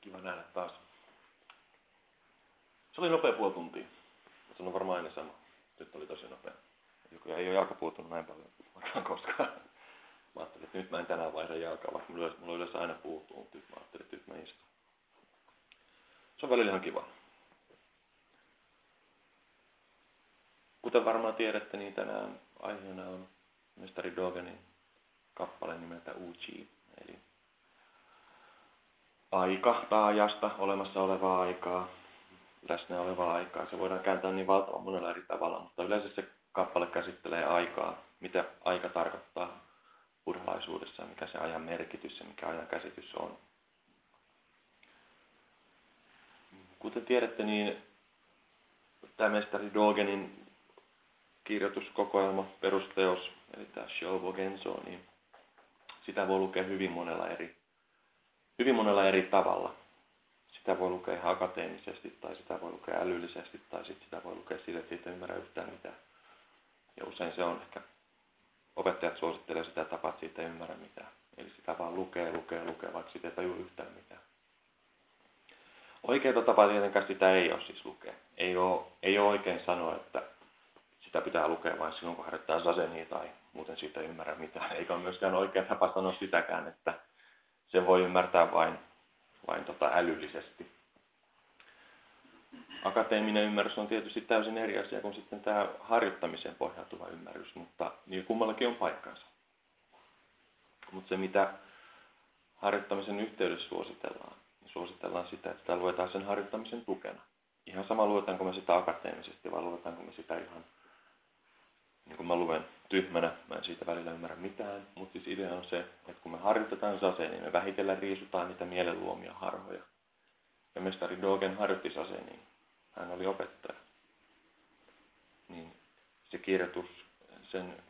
Kiva nähdä taas. Se oli nopea puoli tuntia. Se on varmaan aina sama. Nyt oli tosi nopea. Joku ei ole jalka puuttunut näin paljon vaikka koskaan. Mä ajattelin, että nyt mä en tänään vaihda jalkaa, vaikka mulla, mulla yleensä aina puuttuu, mutta nyt mä ajattelin, että nyt mä istun. Se on välillä ihan kiva. Kuten varmaan tiedätte, niin tänään aiheena on mestari Dogenin kappale nimeltä Uchi, eli aika taajasta, olemassa olevaa aikaa, läsnä olevaa aikaa. Se voidaan kääntää niin valtavan monella eri tavalla, mutta yleensä se kappale käsittelee aikaa, mitä aika tarkoittaa buddhalaisuudessa, mikä se ajan merkitys ja mikä ajan käsitys on. Kuten tiedätte, niin tämä mestari Dogenin kirjoituskokoelma, perusteos, eli tämä Shobo Genso, niin sitä voi lukea hyvin monella eri, hyvin monella eri tavalla. Sitä voi lukea ihan akateemisesti, tai sitä voi lukea älyllisesti, tai sitten sitä voi lukea sille, että siitä ei ymmärrä yhtään mitään. Ja usein se on ehkä, opettajat suosittelee sitä tapaa, että siitä ei ymmärrä mitään. Eli sitä vaan lukee, lukee, lukee, vaikka siitä ei tajua yhtään mitään. Oikeita tapaa tietenkään sitä ei ole siis lukea. Ei ole, ei ole oikein sanoa, että sitä pitää lukea vain silloin, kun harjoittaa sasenia tai muuten siitä ei ymmärrä mitään. Eikä ole myöskään oikein tapa sanoa sitäkään, että sen voi ymmärtää vain, vain tota älyllisesti. Akateeminen ymmärrys on tietysti täysin eri asia kuin sitten tämä harjoittamiseen pohjautuva ymmärrys, mutta niin kummallakin on paikkansa. Mutta se, mitä harjoittamisen yhteydessä suositellaan, niin suositellaan sitä, että sitä luetaan sen harjoittamisen tukena. Ihan sama luetaanko me sitä akateemisesti vai luetaanko me sitä ihan niin kuin mä luen tyhmänä, mä en siitä välillä ymmärrä mitään, mutta siis idea on se, että kun me harjoitetaan saseen, niin me vähitellen riisutaan niitä mielenluomia harhoja. Ja mestari Dogen harjoitti saseen, niin hän oli opettaja. Niin se kirjoitus, sen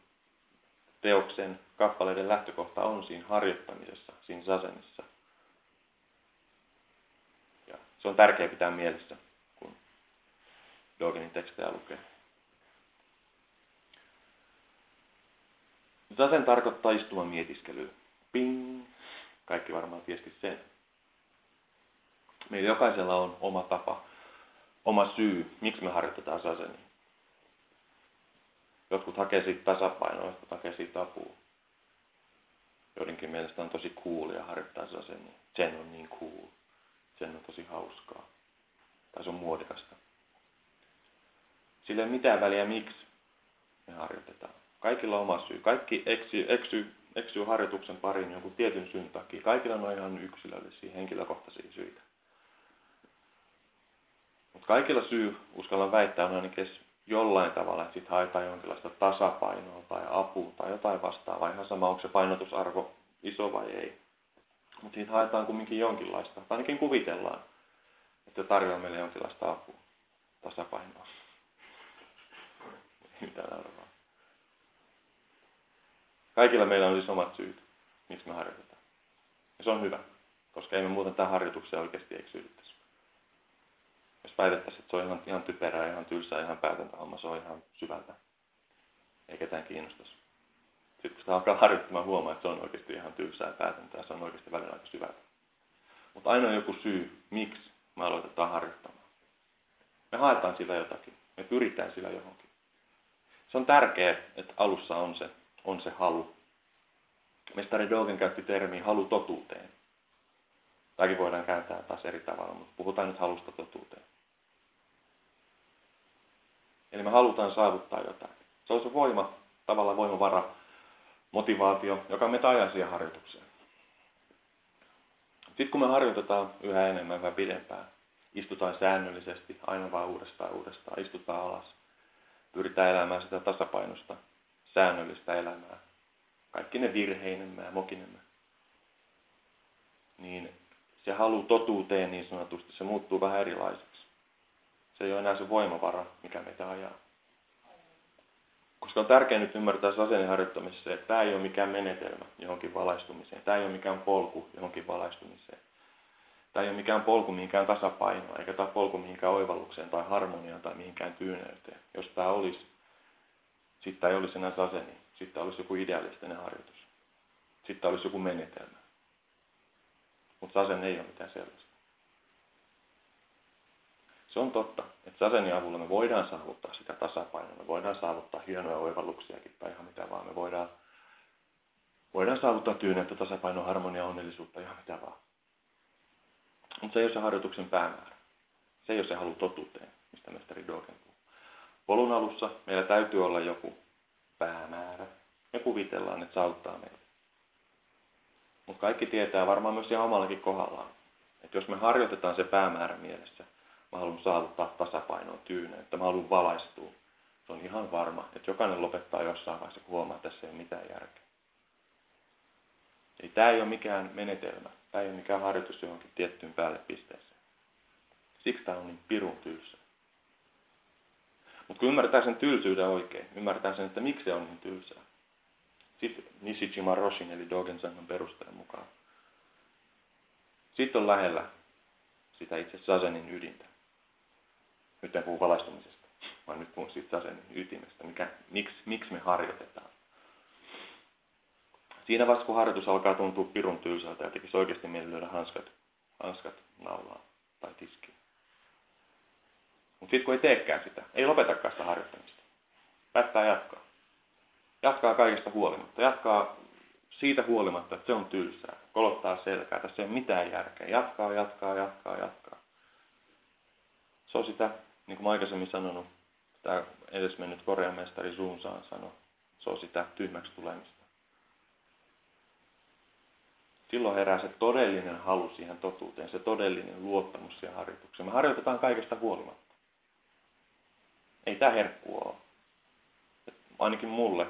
teoksen kappaleiden lähtökohta on siinä harjoittamisessa, siinä sasenissa. Ja se on tärkeää pitää mielessä, kun Dogenin tekstejä lukee. Zazen tarkoittaa istuman mietiskelyä. Ping! Kaikki varmaan tiesti sen. Meillä jokaisella on oma tapa, oma syy, miksi me harjoitetaan sasenia. Jotkut hakee siitä tasapainoa, jotkut hakee siitä apua. Joidenkin mielestä on tosi coolia harjoittaa sasenia. Sen on niin cool. Sen on tosi hauskaa. Tai se on muodikasta. Sillä ei mitään väliä, miksi me harjoitetaan. Kaikilla on oma syy. Kaikki eksyy, eksy, eksyy harjoituksen pariin jonkun tietyn syyn takia. Kaikilla on ihan yksilöllisiä, henkilökohtaisia syitä. Mutta kaikilla syy, uskallan väittää, on ainakin jollain tavalla, että sitten haetaan jonkinlaista tasapainoa tai apua tai jotain vastaavaa. Ihan sama, onko se painotusarvo iso vai ei. Mutta siitä haetaan kumminkin jonkinlaista, tai ainakin kuvitellaan, että tarjoaa meille jonkinlaista apua, tasapainoa. Mitä arvaa. Kaikilla meillä on siis omat syyt, miksi me harjoitetaan. Ja se on hyvä, koska ei me muuten tähän harjoitukseen oikeasti eksytettäisi. Jos väitettäisiin, että se on ihan, ihan typerää, ihan tylsää, ihan päätäntähomma, se on ihan syvältä. Ei ketään kiinnostaisi. Sitten kun sitä alkaa harjoittamaan, huomaa, että se on oikeasti ihan tylsää päätäntää, se on oikeasti välillä aika syvältä. Mutta aina on joku syy, miksi me aloitetaan harjoittamaan. Me haetaan sillä jotakin. Me pyritään sillä johonkin. Se on tärkeää, että alussa on se on se halu. Mestari Dogen käytti termiä halu totuuteen. Tämäkin voidaan kääntää taas eri tavalla, mutta puhutaan nyt halusta totuuteen. Eli me halutaan saavuttaa jotain. Se on se voima, tavallaan voimavara, motivaatio, joka me ajaa siihen harjoitukseen. Sitten kun me harjoitetaan yhä enemmän, yhä pidempään, istutaan säännöllisesti, aina vaan uudestaan uudestaan, istutaan alas, pyritään elämään sitä tasapainosta, säännöllistä elämää, kaikki ne virheinemme ja mokinemme, niin se halu totuuteen niin sanotusti, se muuttuu vähän erilaiseksi. Se ei ole enää se voimavara, mikä meitä ajaa. Koska on tärkeää nyt ymmärtää asennin harjoittamisessa, että tämä ei ole mikään menetelmä johonkin valaistumiseen. Tämä ei ole mikään polku johonkin valaistumiseen. Tämä ei ole mikään polku mihinkään tasapainoon, eikä tämä polku mihinkään oivallukseen tai harmoniaan tai mihinkään tyyneyteen. Jos tämä olisi, sitten ei olisi enää saseni. Sitten olisi joku idealistinen harjoitus. Sitten olisi joku menetelmä. Mutta sasen ei ole mitään sellaista. Se on totta, että sasenin avulla me voidaan saavuttaa sitä tasapainoa, me voidaan saavuttaa hienoja oivalluksiakin tai ihan mitä vaan. Me voidaan, voidaan saavuttaa tyynettä, tasapainoa, harmonia, onnellisuutta, ihan mitä vaan. Mutta se ei ole se harjoituksen päämäärä. Se ei ole se halu totuuteen, mistä mestari Dogen. Polun alussa meillä täytyy olla joku päämäärä. Me kuvitellaan, että se auttaa meitä. Mutta kaikki tietää varmaan myös ihan omallakin kohdallaan, että jos me harjoitetaan se päämäärä mielessä, mä haluan saavuttaa tasapainoa tyyneen, että mä haluan valaistua, se on ihan varma, että jokainen lopettaa jossain vaiheessa, kun huomaa, että tässä ei ole mitään järkeä. Eli tämä ei ole mikään menetelmä, tämä ei ole mikään harjoitus johonkin tiettyyn päälle pisteeseen. Siksi tämä on niin pirun tylsä. Mutta kun ymmärtää sen tylsyyden oikein, ymmärtää sen, että miksi se on niin tylsää. Sitten Nishijima Roshin eli Dogen Sangan perusteen mukaan. Sitten on lähellä sitä itse sasenin ydintä. Nyt en puhu valaistumisesta, vaan nyt puhun siitä sasenin ytimestä, mikä, miksi, miksi me harjoitetaan. Siinä vaiheessa, kun harjoitus alkaa tuntua pirun tylsältä ja tekisi oikeasti mieli lyödä hanskat, hanskat naulaa tai tiskiin. Mutta sitten kun ei teekään sitä, ei lopetakaan sitä harjoittamista. Päättää jatkaa. Jatkaa kaikesta huolimatta. Jatkaa siitä huolimatta, että se on tylsää. Kolottaa selkää. Tässä ei ole mitään järkeä. Jatkaa, jatkaa, jatkaa, jatkaa. Se on sitä, niin kuin mä aikaisemmin sanonut, tämä edesmennyt Korean mestari Suunsaan sanoi, se on sitä tyhmäksi tulemista. Silloin herää se todellinen halu siihen totuuteen, se todellinen luottamus siihen harjoitukseen. Me harjoitetaan kaikesta huolimatta. Ei tämä herkku ole. Ainakin mulle,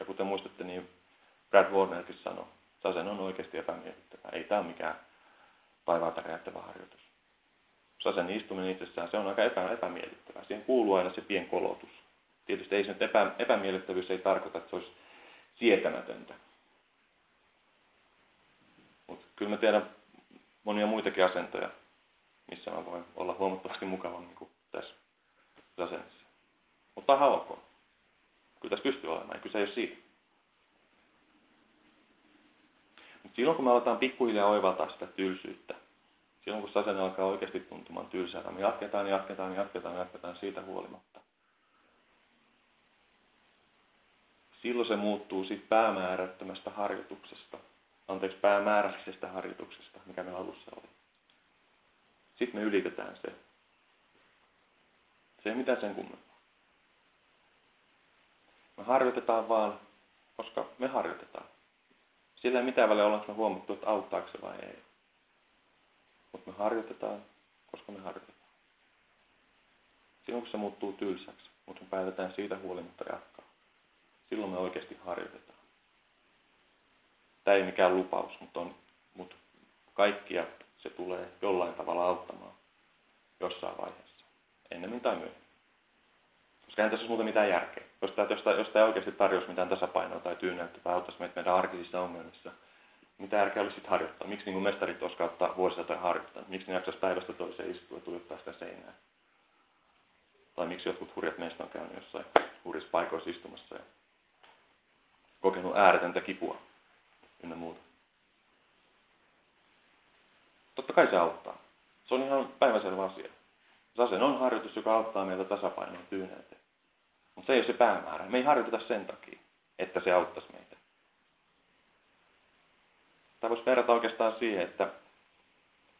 ja kuten muistatte, niin Brad Warnerkin sanoi, Sasen on oikeasti epämiellyttävä. Ei tämä ole mikään taivaalta räjähtävä harjoitus. Sasen istuminen itsessään, se on aika epä, epämiellyttävää. Siihen kuuluu aina se pien kolotus. Tietysti ei se nyt epä, epämiellyttävyys ei tarkoita, että se olisi sietämätöntä. Mutta kyllä mä tiedän monia muitakin asentoja, missä mä voin olla huomattavasti mukavammin kuin tässä asennossa. Mutta on ok. Kyllä tässä pystyy olemaan, kyse ei ole siitä. Mutta silloin kun me aletaan pikkuhiljaa oivaltaa sitä tylsyyttä, silloin kun sasen alkaa oikeasti tuntumaan tylsältä, me jatketaan, jatketaan, jatketaan, jatketaan siitä huolimatta. Silloin se muuttuu siitä päämäärättömästä harjoituksesta, anteeksi päämääräisestä harjoituksesta, mikä meillä alussa oli. Sitten me ylitetään se. Se ei mitään sen kummempaa. Me harjoitetaan vaan, koska me harjoitetaan. Sillä ei mitään väliä olla, me huomattu, että auttaako se vai ei. Mutta me harjoitetaan, koska me harjoitetaan. Silloin kun se muuttuu tylsäksi, mutta me päätetään siitä huolimatta jatkaa. Silloin me oikeasti harjoitetaan. Tämä ei mikään lupaus, mutta, on, mutta kaikkia se tulee jollain tavalla auttamaan jossain vaiheessa, ennemmin tai myöhemmin. Ei tässä muuta mitään järkeä. Jos tämä, jos, tämä, jos tämä oikeasti tarjosi mitään tasapainoa tai tyyneyttä tai auttaisi meitä meidän arkisissa ongelmissa, mitä järkeä olisi sitten harjoittaa? Miksi niin mestarit olisivat kautta vuosisatoja harjoittaa? Miksi ne jaksaisi päivästä toiseen istua ja tuijottaa sitä seinää? Tai miksi jotkut hurjat meistä on käynyt jossain hurjissa paikoissa istumassa ja kokenut ääretöntä kipua ynnä muuta. Totta kai se auttaa. Se on ihan päiväselvä asia. Sasen on harjoitus, joka auttaa meitä tasapainoon tyyneyteen. Mutta se ei ole se päämäärä. Me ei harjoiteta sen takia, että se auttaisi meitä. Tämä voisi verrata oikeastaan siihen, että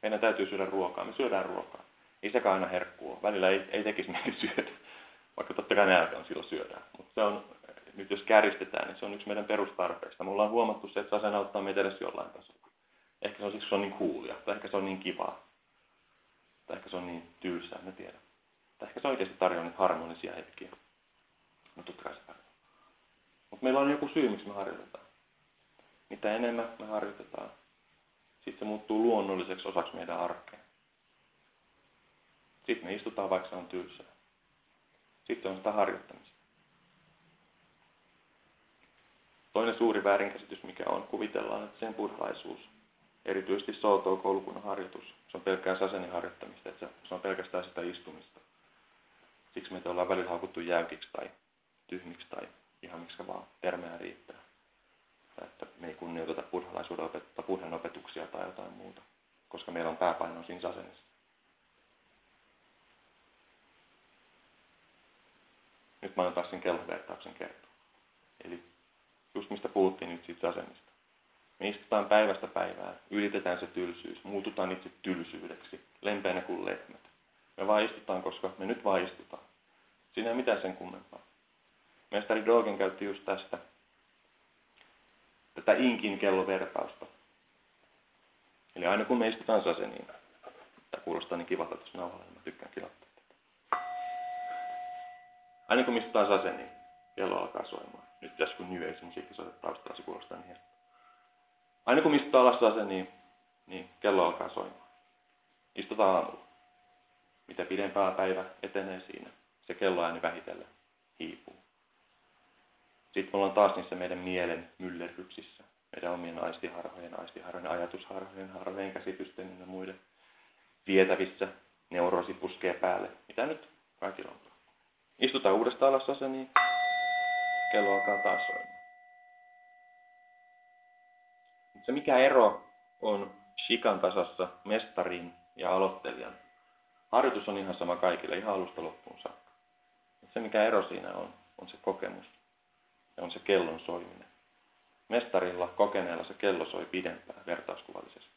meidän täytyy syödä ruokaa. Me syödään ruokaa. Ei sekaan aina herkkua. Välillä ei, ei tekisi mieli syödä. Vaikka totta kai nälkä on silloin syödään. Mutta se on, nyt jos kärjistetään, niin se on yksi meidän perustarpeista. Mulla on huomattu se, että sasen auttaa meitä edes jollain tasolla. Ehkä se on siksi, se on niin kuulia, tai ehkä se on niin kivaa. Tai ehkä se on niin tylsää, en tiedä. Tai ehkä se oikeasti tarjoaa niitä harmonisia hetkiä. Se tarjoaa. Mutta meillä on joku syy, miksi me harjoitetaan. Mitä enemmän me harjoitetaan, sitten se muuttuu luonnolliseksi osaksi meidän arkea. Sitten me istutaan, vaikka se on tylsää. Sitten on sitä harjoittamista. Toinen suuri väärinkäsitys, mikä on, kuvitellaan, että sen buddhalaisuus erityisesti Soto-koulukunnan harjoitus. Se on pelkkää sasenin harjoittamista, että se on pelkästään sitä istumista. Siksi meitä ollaan välillä haukuttu jäykiksi tai tyhmiksi tai ihan miksi vaan termejä riittää. Tai että me ei kunnioiteta buddhalaisuuden opettaa, buddhan opetuksia tai jotain muuta, koska meillä on pääpaino siinä sasenissa. Nyt mä oon taas sen kellovertauksen kertoa. Eli just mistä puhuttiin nyt siitä asennista. Me istutaan päivästä päivään, ylitetään se tylsyys, muututaan itse tylsyydeksi, lempeänä kuin lehmät. Me vaan istutaan, koska me nyt vaan istutaan. Siinä ei mitään sen kummempaa. Mestari Dogen käytti just tästä, tätä inkin kellovertausta. Eli aina kun me istutaan saseniin, tämä kuulostaa niin kivalta tuossa nauhalla, niin mä tykkään kilottaa tätä. Aina kun me istutaan saseniin, kello alkaa soimaan. Nyt tässä kun New Age musiikki soittaa taustalla, se kuulostaa niin hieno. Aina kun istutaan alas saseniin, niin kello alkaa soimaan. Istutaan aamulla. Mitä pidempää päivä etenee siinä, se kelloääni vähitellen hiipuu. Sitten me ollaan taas niissä meidän mielen myllerryksissä, meidän omien aistiharhojen, aistiharhojen, ajatusharhojen, harvojen käsitysten ja muiden vietävissä. Neurosi puskee päälle. Mitä nyt kaikilla on? Istutaan uudestaan alas se, niin kello alkaa taas soimaan. Se mikä ero on shikan tasassa mestarin ja aloittelijan. Harjoitus on ihan sama kaikille, ihan alusta loppuun saakka. Se mikä ero siinä on, on se kokemus ja on se kellon soiminen. Mestarilla, kokeneella se kello soi pidempään vertauskuvallisesti.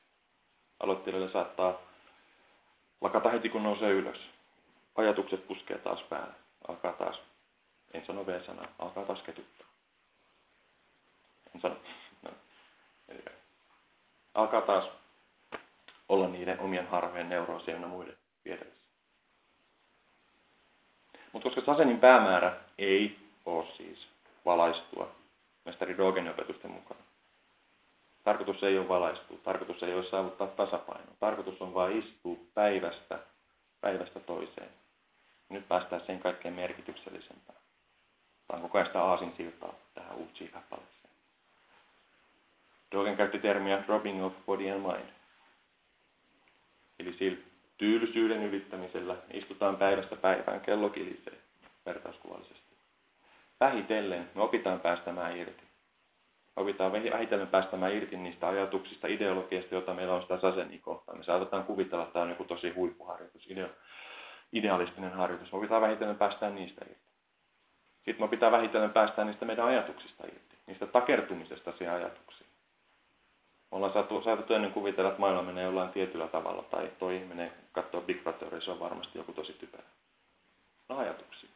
Aloittelijalle saattaa lakata heti kun nousee ylös. Ajatukset puskee taas päälle. Alkaa taas, en sano V-sanaa, alkaa taas ketuttaa. En sano. No. Alkaa taas olla niiden omien harvojen neuroosien ja muiden vietävissä. Mutta koska Sasenin päämäärä ei ole siis valaistua mestari Dogenin opetusten mukaan. Tarkoitus ei ole valaistua, tarkoitus ei ole saavuttaa tasapainoa. Tarkoitus on vain istua päivästä, päivästä toiseen. Nyt päästään sen kaikkein merkityksellisempään. Tämä on koko ajan sitä aasinsiltaa tähän uusiin kappaleeseen. Dogen käytti termiä dropping of body and mind. Eli sillä tylsyyden ylittämisellä istutaan päivästä päivään, kello kilisee vertauskuvallisesti vähitellen me opitaan päästämään irti. Opitaan vähitellen päästämään irti niistä ajatuksista, ideologiasta, joita meillä on sitä saseni kohtaan. Me saatetaan kuvitella, että tämä on joku tosi huippuharjoitus, idea, idealistinen harjoitus. Me opitaan vähitellen päästään niistä irti. Sitten me pitää vähitellen päästään niistä meidän ajatuksista irti, niistä takertumisesta siihen ajatuksiin. Me ollaan saatu, saatettu ennen kuvitella, että maailma menee jollain tietyllä tavalla, tai tuo ihminen katsoo Big Brother, se on varmasti joku tosi typerä. No ajatuksia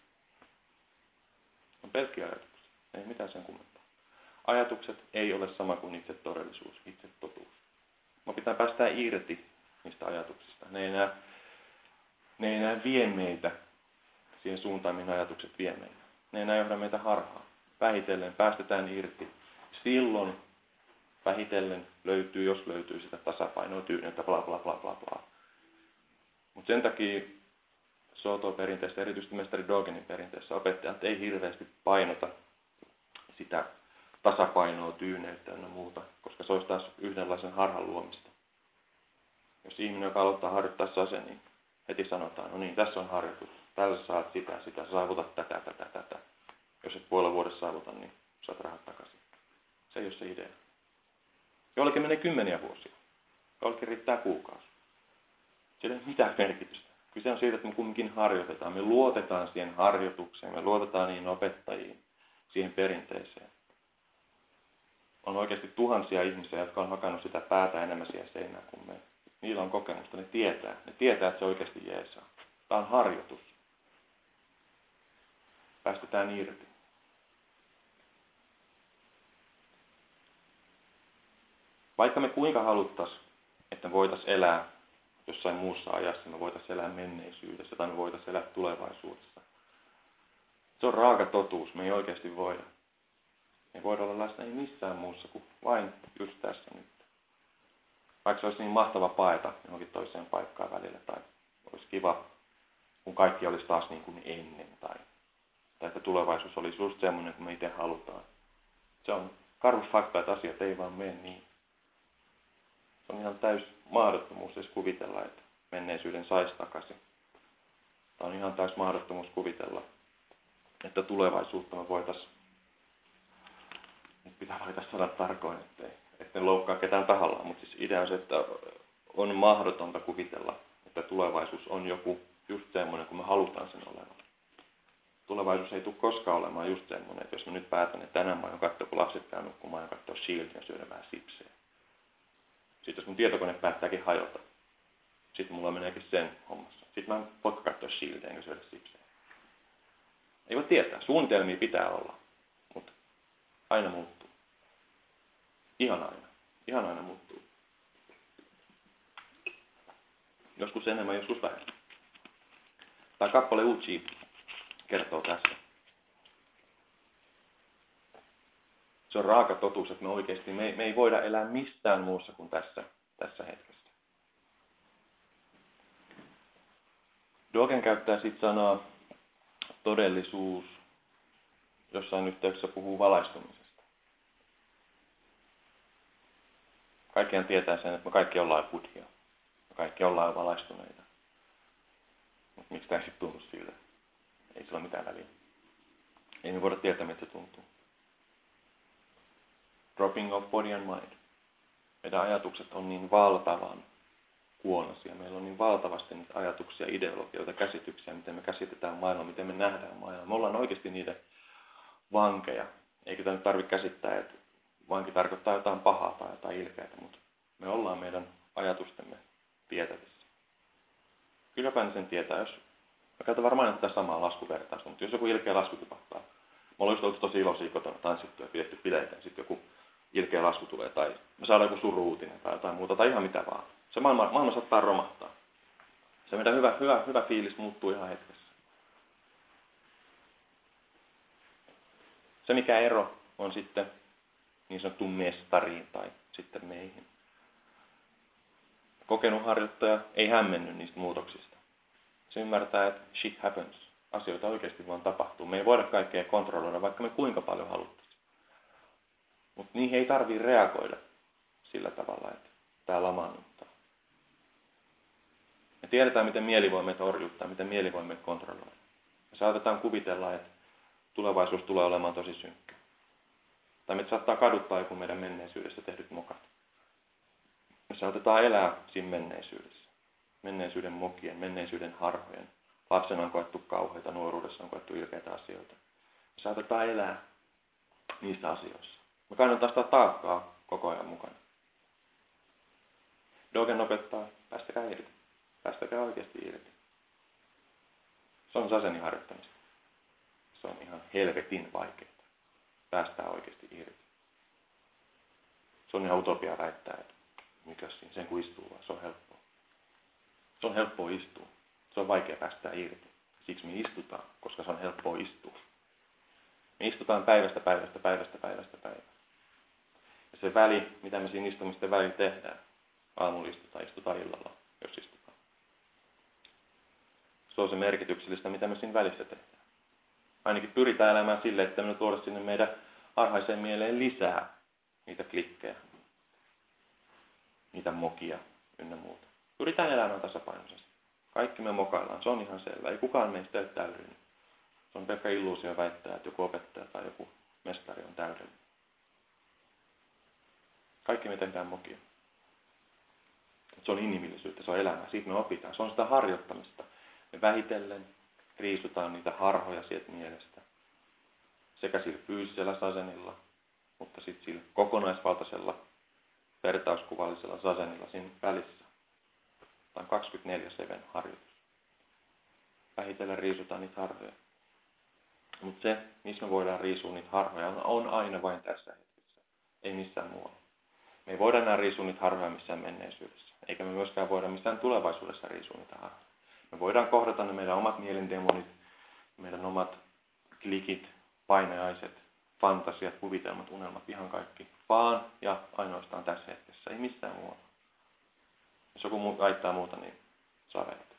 on pelkkiä ajatuksia. Ei mitään sen kummempaa. Ajatukset ei ole sama kuin itse todellisuus, itse totuus. Me pitää päästä irti niistä ajatuksista. Ne ei enää, ne ei enää vie meitä siihen suuntaan, mihin ajatukset vie meitä. Ne ei enää johda meitä harhaan. Vähitellen päästetään irti. Silloin vähitellen löytyy, jos löytyy sitä tasapainoa, tyynettä, bla bla bla bla bla. Mutta sen takia Soto-perinteessä, erityisesti mestari Dogenin perinteessä, opettajat ei hirveästi painota sitä tasapainoa, tyyneyttä ja muuta, koska se olisi taas yhdenlaisen harhan luomista. Jos ihminen, joka aloittaa harjoittaa sase, niin heti sanotaan, no niin, tässä on harjoitus, tällä saat sitä, sitä, saavutat tätä, tätä, tätä. Jos et puolen vuodessa saavuta, niin saat rahat takaisin. Se ei ole se idea. Jollekin menee kymmeniä vuosia. Jollekin riittää kuukausi. Sillä ei ole mitään merkitystä. Kyse on siitä, että me kumminkin harjoitetaan. Me luotetaan siihen harjoitukseen, me luotetaan niihin opettajiin, siihen perinteeseen. On oikeasti tuhansia ihmisiä, jotka on hakannut sitä päätä enemmän siihen seinään kuin me. Niillä on kokemusta, ne tietää. Ne tietää, että se oikeasti jeesaa. Tämä on harjoitus. Päästetään irti. Vaikka me kuinka haluttaisiin, että voitaisiin elää jossain muussa ajassa, me voitaisiin elää menneisyydessä tai me voitaisiin elää tulevaisuudessa. Se on raaka totuus, me ei oikeasti voida. Me ei voida olla läsnä ei missään muussa kuin vain just tässä nyt. Vaikka se olisi niin mahtava paeta johonkin toiseen paikkaan välillä tai olisi kiva, kun kaikki olisi taas niin kuin ennen tai, tai että tulevaisuus olisi just semmoinen kuin me itse halutaan. Se on karu fakta, että asiat ei vaan mene niin. On ihan täys mahdottomuus edes kuvitella, että menneisyyden saisi takaisin. Tämä on ihan täys mahdottomuus kuvitella, että tulevaisuutta me voitaisiin, nyt pitää valita sanat tarkoin, ettei, ettei loukkaa ketään tahallaan, mutta siis idea on se, että on mahdotonta kuvitella, että tulevaisuus on joku just semmoinen, kun me halutaan sen olevan. tulevaisuus ei tule koskaan olemaan just semmoinen, että jos mä nyt päätän, että tänään mä aion katsoa, kun lapset käy nukkumaan, ja katsoa Shield ja syödä vähän sipsejä. Sitten jos mun tietokone päättääkin hajota, sitten mulla meneekin sen hommassa. Sitten mä en voi katsoa Shield enkä syödä sipsejä. Ei voi tietää. Suunnitelmia pitää olla, mutta aina muuttuu. Ihan aina. Ihan aina muuttuu. Joskus enemmän, joskus vähemmän. Tai kappale Uchi kertoo tässä. Se on raaka totuus, että me oikeasti me, me ei voida elää mistään muussa kuin tässä, tässä hetkessä. Dogen käyttää sitten sanaa todellisuus, jossain yhteydessä puhuu valaistumisesta. Kaikkihan tietää sen, että me kaikki ollaan buddhia. Me kaikki ollaan valaistuneita. Mutta miksi tämä sitten tuntuu siltä? Ei sillä ole mitään väliä. Ei me voida tietää, miltä se tuntuu. Dropping of body and mind. Meidän ajatukset on niin valtavan kuonosia. Meillä on niin valtavasti niitä ajatuksia, ideologioita, käsityksiä, miten me käsitetään maailma, miten me nähdään maailma. Me ollaan oikeasti niiden vankeja. Eikä tämä nyt tarvitse käsittää, että vanki tarkoittaa jotain pahaa tai jotain ilkeää, mutta me ollaan meidän ajatustemme tietävissä. Kyllä jokainen sen tietää, jos Mä käytän varmaan tätä samaa laskuvertausta, mutta jos joku ilkeä lasku tipahtaa, mä olen just ollut tosi iloisia kotona tanssittu ja pidetty bileitä, ja sitten joku ilkeä lasku tulee, tai me saadaan joku suru-uutinen tai jotain muuta, tai ihan mitä vaan. Se maailma, maailma saattaa romahtaa. Se meidän hyvä, hyvä, hyvä fiilis muuttuu ihan hetkessä. Se mikä ero on sitten niin sanottu mestariin tai sitten meihin. Kokenut harjoittaja ei hämmenny niistä muutoksista. Se ymmärtää, että shit happens. Asioita oikeasti vaan tapahtuu. Me ei voida kaikkea kontrolloida, vaikka me kuinka paljon haluttaisiin. Mutta niihin ei tarvitse reagoida sillä tavalla, että tämä lamaannuttaa. Me tiedetään, miten mieli voi meitä orjuttaa, miten mieli voi meitä kontrolloida. Me saatetaan kuvitella, että tulevaisuus tulee olemaan tosi synkkä. Tai meitä saattaa kaduttaa joku meidän menneisyydessä tehdyt mokat. Me saatetaan elää siinä menneisyydessä menneisyyden mokien, menneisyyden harhojen. Lapsena on koettu kauheita, nuoruudessa on koettu ilkeitä asioita. Me saatetaan elää niissä asioissa. Me kannataan sitä taakkaa koko ajan mukana. Dogen opettaa, päästäkää irti. Päästäkää oikeasti irti. Se on sasenin harjoittamista. Se on ihan helvetin vaikeaa. Päästää oikeasti irti. Se on ihan utopia väittää, että mikä siinä, sen kun istuu vaan, se on helppo. Se on helppoa istua. Se on vaikea päästä irti. Siksi me istutaan, koska se on helppoa istua. Me istutaan päivästä päivästä päivästä päivästä päivästä. Se väli, mitä me siinä istumisten välillä tehdään, aamulla istutaan, istutaan illalla, jos istutaan. Se on se merkityksellistä, mitä me siinä välissä tehdään. Ainakin pyritään elämään sille, että me tuoda sinne meidän arhaiseen mieleen lisää niitä klikkejä, niitä mokia ynnä muuta. Pyritään elämään tasapainoisesti. Kaikki me mokaillaan, se on ihan selvä. Ei kukaan meistä ole täydellinen. Se on pelkkä illuusio väittää, että joku opettaja tai joku mestari on täydellinen. Kaikki me tehdään mokia. Se on inhimillisyyttä, se on elämää. Siitä me opitaan. Se on sitä harjoittamista. Me vähitellen riisutaan niitä harhoja sieltä mielestä. Sekä sillä fyysisellä sasenilla, mutta sitten sillä kokonaisvaltaisella vertauskuvallisella sasenilla siinä välissä. Tämä on 24-7 harjoitus. Vähitellen riisutaan niitä harhoja. Mutta se, missä me voidaan riisua niitä harhoja, on aina vain tässä hetkessä. Ei missään muualla. Me ei voida enää riisua niitä harhoja missään menneisyydessä. Eikä me myöskään voida missään tulevaisuudessa riisua niitä harhoja. Me voidaan kohdata ne meidän omat mielendemonit, meidän omat klikit, painajaiset, fantasiat, kuvitelmat, unelmat, ihan kaikki. Vaan ja ainoastaan tässä hetkessä, ei missään muualla. Jos joku väittää muuta, niin saa väittää.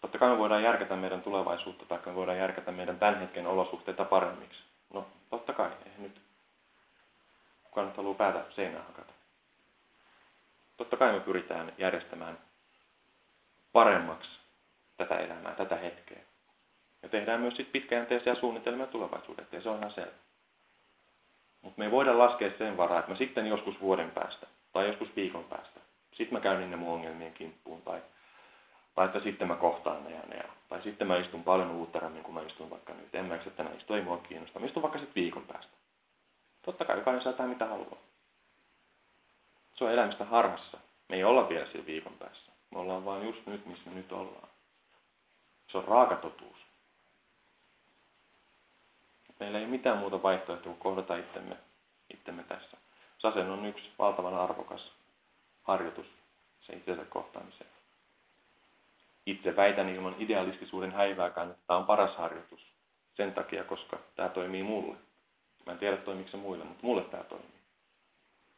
Totta kai me voidaan järkätä meidän tulevaisuutta, tai me voidaan järkätä meidän tämän hetken olosuhteita paremmiksi. No, totta kai, ei nyt kukaan haluaa päätä seinään hakata. Totta kai me pyritään järjestämään paremmaksi tätä elämää, tätä hetkeä. Ja tehdään myös sit pitkäjänteisiä suunnitelmia tulevaisuuteen, ja se on ihan selvä. Mutta me ei voida laskea sen varaa, että me sitten joskus vuoden päästä tai joskus viikon päästä. Sitten mä käyn niiden mun ongelmien kimppuun tai Tai että sitten mä kohtaan ne ja ne. Tai sitten mä istun paljon uutterammin kuin mä istun vaikka nyt. En mä että tänään istu, ei mua kiinnosta. Mä istun vaikka sitten viikon päästä. Totta kai jokainen saa tehdä mitä haluaa. Se on elämistä harhassa. Me ei olla vielä siellä viikon päässä. Me ollaan vaan just nyt, missä me nyt ollaan. Se on raaka totuus. Meillä ei mitään muuta vaihtoehtoa kuin kohdata itsemme, itsemme tässä. Sasen on yksi valtavan arvokas harjoitus se itsensä kohtaamiseen. Itse väitän ilman idealistisuuden häivääkään, että tämä on paras harjoitus. Sen takia, koska tämä toimii mulle. Mä en tiedä toimiko se muille, mutta mulle tämä toimii.